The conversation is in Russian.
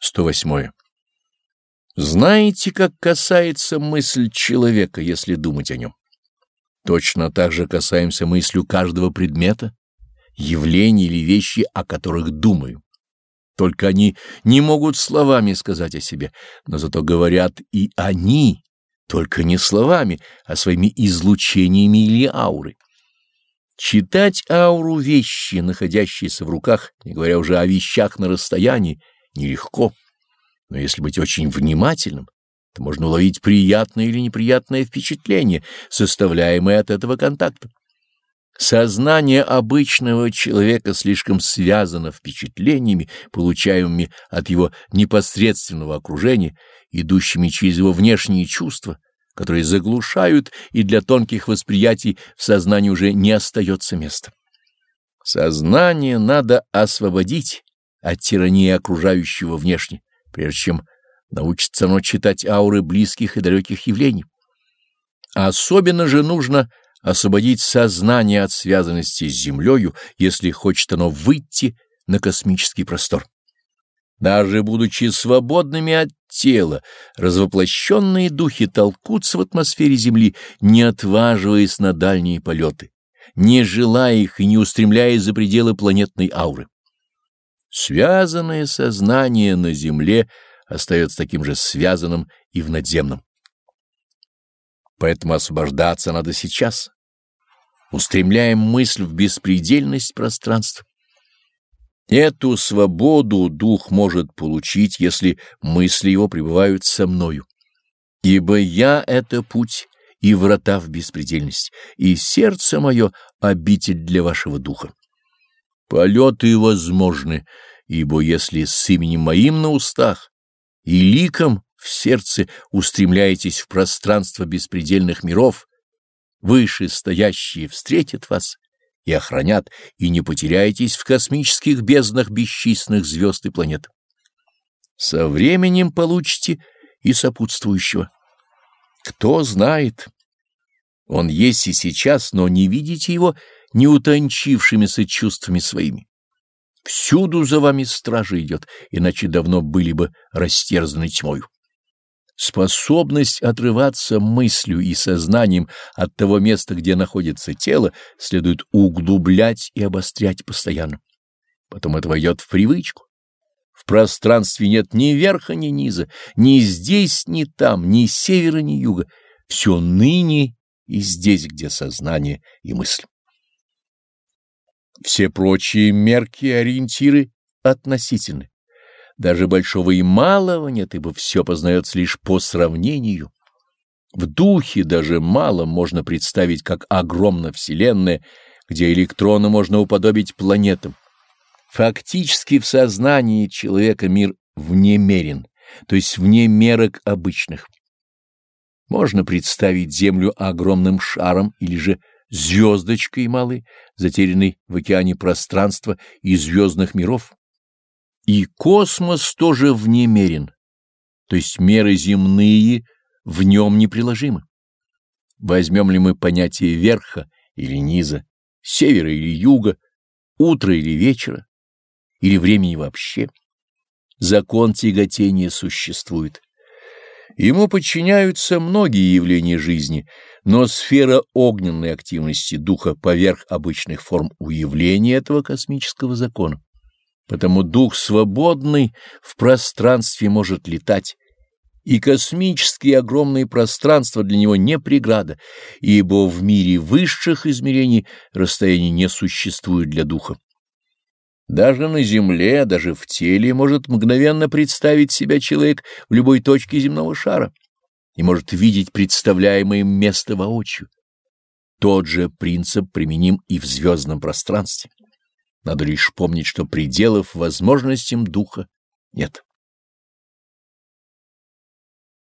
108. Знаете, как касается мысль человека, если думать о нем? Точно так же касаемся мыслью каждого предмета, явлений или вещи, о которых думаю. Только они не могут словами сказать о себе, но зато говорят и они, только не словами, а своими излучениями или аурой. Читать ауру вещи, находящиеся в руках, не говоря уже о вещах на расстоянии, нелегко. Но если быть очень внимательным, то можно уловить приятное или неприятное впечатление, составляемое от этого контакта. Сознание обычного человека слишком связано впечатлениями, получаемыми от его непосредственного окружения, идущими через его внешние чувства, которые заглушают, и для тонких восприятий в сознании уже не остается места. Сознание надо освободить от тирании окружающего внешне, прежде чем научится оно читать ауры близких и далеких явлений. Особенно же нужно освободить сознание от связанности с Землею, если хочет оно выйти на космический простор. Даже будучи свободными от тела, развоплощенные духи толкутся в атмосфере Земли, не отваживаясь на дальние полеты, не желая их и не устремляясь за пределы планетной ауры. Связанное сознание на Земле остается таким же связанным и в надземном. Поэтому освобождаться надо сейчас. Устремляем мысль в беспредельность пространства. Эту свободу дух может получить, если мысли его пребывают со мною. Ибо я — это путь и врата в беспредельность, и сердце мое — обитель для вашего духа. Полеты возможны, ибо если с именем моим на устах и ликом в сердце устремляетесь в пространство беспредельных миров, выше стоящие встретят вас и охранят, и не потеряетесь в космических безднах бесчисленных звезд и планет. Со временем получите и сопутствующего. Кто знает, он есть и сейчас, но не видите его не утончившимися чувствами своими. Всюду за вами стража идет, иначе давно были бы растерзаны тьмою. Способность отрываться мыслью и сознанием от того места, где находится тело, следует углублять и обострять постоянно. Потом это войдет в привычку. В пространстве нет ни верха, ни низа, ни здесь, ни там, ни севера, ни юга. Все ныне и здесь, где сознание и мысль. Все прочие мерки и ориентиры относительны. Даже большого и малого нет, ибо все познается лишь по сравнению. В духе даже мало можно представить, как огромна Вселенная, где электроны можно уподобить планетам. Фактически в сознании человека мир внемерен, то есть вне мерок обычных. Можно представить Землю огромным шаром или же звездочкой малой, затерянной в океане пространства и звездных миров. И космос тоже внемерен, то есть меры земные в нем неприложимы. Возьмем ли мы понятие верха или низа, севера или юга, утра или вечера, или времени вообще, закон тяготения существует. Ему подчиняются многие явления жизни, но сфера огненной активности духа поверх обычных форм уявления этого космического закона. Потому дух свободный в пространстве может летать, и космические огромные пространства для него не преграда, ибо в мире высших измерений расстояний не существует для духа. Даже на земле, даже в теле может мгновенно представить себя человек в любой точке земного шара и может видеть представляемое место воочию. Тот же принцип применим и в звездном пространстве. Надо лишь помнить, что пределов возможностям духа нет.